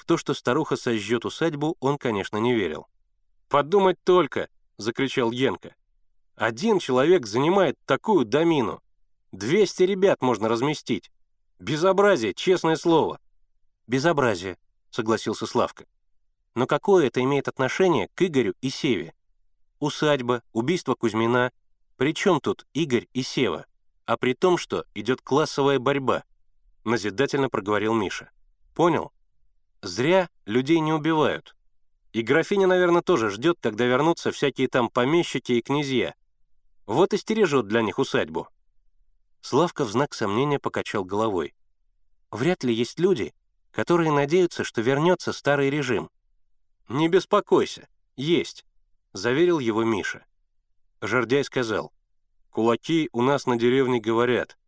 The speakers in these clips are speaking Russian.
В то, что старуха сожжет усадьбу, он, конечно, не верил. «Подумать только!» — закричал Генка. «Один человек занимает такую домину. Двести ребят можно разместить. Безобразие, честное слово». «Безобразие», — согласился Славка. «Но какое это имеет отношение к Игорю и Севе? Усадьба, убийство Кузьмина. При чем тут Игорь и Сева? А при том, что идет классовая борьба», — назидательно проговорил Миша. «Понял? Зря людей не убивают. И графиня, наверное, тоже ждет, когда вернутся всякие там помещики и князья. Вот и стережет для них усадьбу». Славка в знак сомнения покачал головой. «Вряд ли есть люди, которые надеются, что вернется старый режим». «Не беспокойся, есть», — заверил его Миша. Жардяй сказал, «Кулаки у нас на деревне говорят.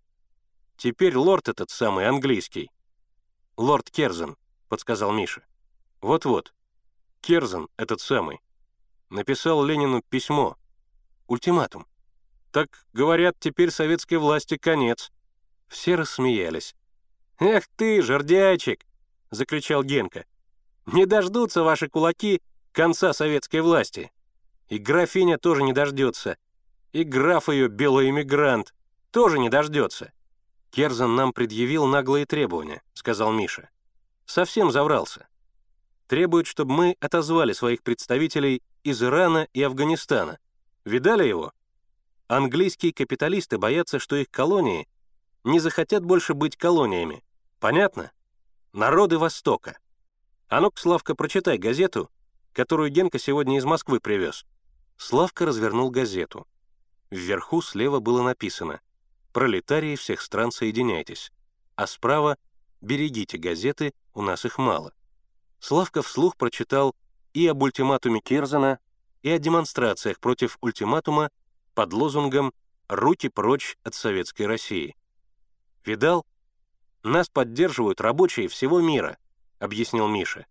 Теперь лорд этот самый английский». «Лорд Керзен», — подсказал Миша. «Вот-вот, Керзен этот самый. Написал Ленину письмо. Ультиматум. Так, говорят, теперь советской власти конец». Все рассмеялись. «Эх ты, жердячик!» — закричал Генка. «Не дождутся ваши кулаки конца советской власти. И графиня тоже не дождется. И граф ее, белый эмигрант, тоже не дождется». «Керзан нам предъявил наглые требования», — сказал Миша. «Совсем заврался. Требует, чтобы мы отозвали своих представителей из Ирана и Афганистана. Видали его? Английские капиталисты боятся, что их колонии не захотят больше быть колониями. Понятно? Народы Востока. А ну-ка, Славка, прочитай газету, которую Генка сегодня из Москвы привез. Славка развернул газету. Вверху слева было написано «Пролетарии всех стран соединяйтесь», а справа «Берегите газеты, у нас их мало». Славка вслух прочитал и об ультиматуме Керзена, и о демонстрациях против ультиматума под лозунгом «Руки прочь от советской России». «Видал? Нас поддерживают рабочие всего мира», — объяснил Миша.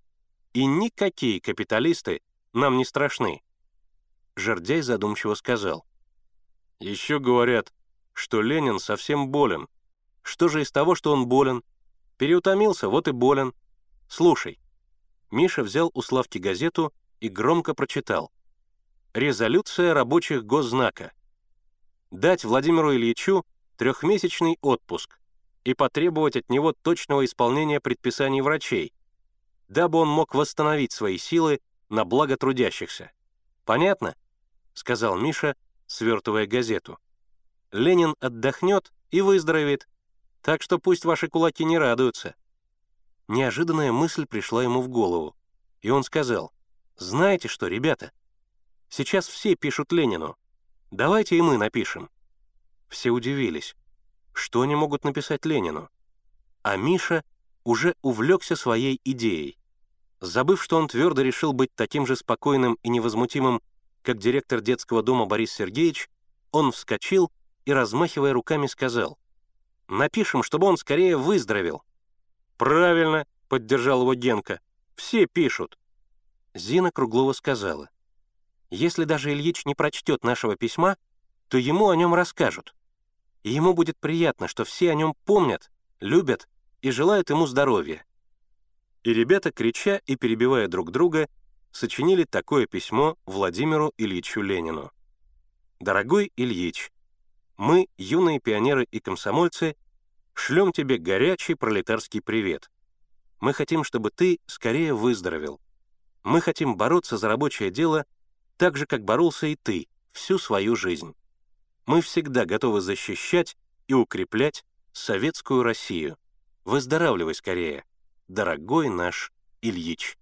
«И никакие капиталисты нам не страшны». Жердяй задумчиво сказал. «Еще говорят, что Ленин совсем болен. Что же из того, что он болен? Переутомился, вот и болен. Слушай». Миша взял у Славки газету и громко прочитал. «Резолюция рабочих госзнака. Дать Владимиру Ильичу трехмесячный отпуск и потребовать от него точного исполнения предписаний врачей, дабы он мог восстановить свои силы на благо трудящихся. Понятно?» — сказал Миша, свертывая газету. «Ленин отдохнет и выздоровеет, так что пусть ваши кулаки не радуются». Неожиданная мысль пришла ему в голову, и он сказал, «Знаете что, ребята, сейчас все пишут Ленину, давайте и мы напишем». Все удивились, что они могут написать Ленину. А Миша уже увлекся своей идеей. Забыв, что он твердо решил быть таким же спокойным и невозмутимым, как директор детского дома Борис Сергеевич, он вскочил и, размахивая руками, сказал, «Напишем, чтобы он скорее выздоровел». «Правильно», — поддержал его Генка, «все пишут». Зина Круглова сказала, «Если даже Ильич не прочтет нашего письма, то ему о нем расскажут. И ему будет приятно, что все о нем помнят, любят и желают ему здоровья». И ребята, крича и перебивая друг друга, сочинили такое письмо Владимиру Ильичу Ленину. «Дорогой Ильич, мы, юные пионеры и комсомольцы, шлем тебе горячий пролетарский привет. Мы хотим, чтобы ты скорее выздоровел. Мы хотим бороться за рабочее дело так же, как боролся и ты всю свою жизнь. Мы всегда готовы защищать и укреплять советскую Россию. Выздоравливай скорее, дорогой наш Ильич.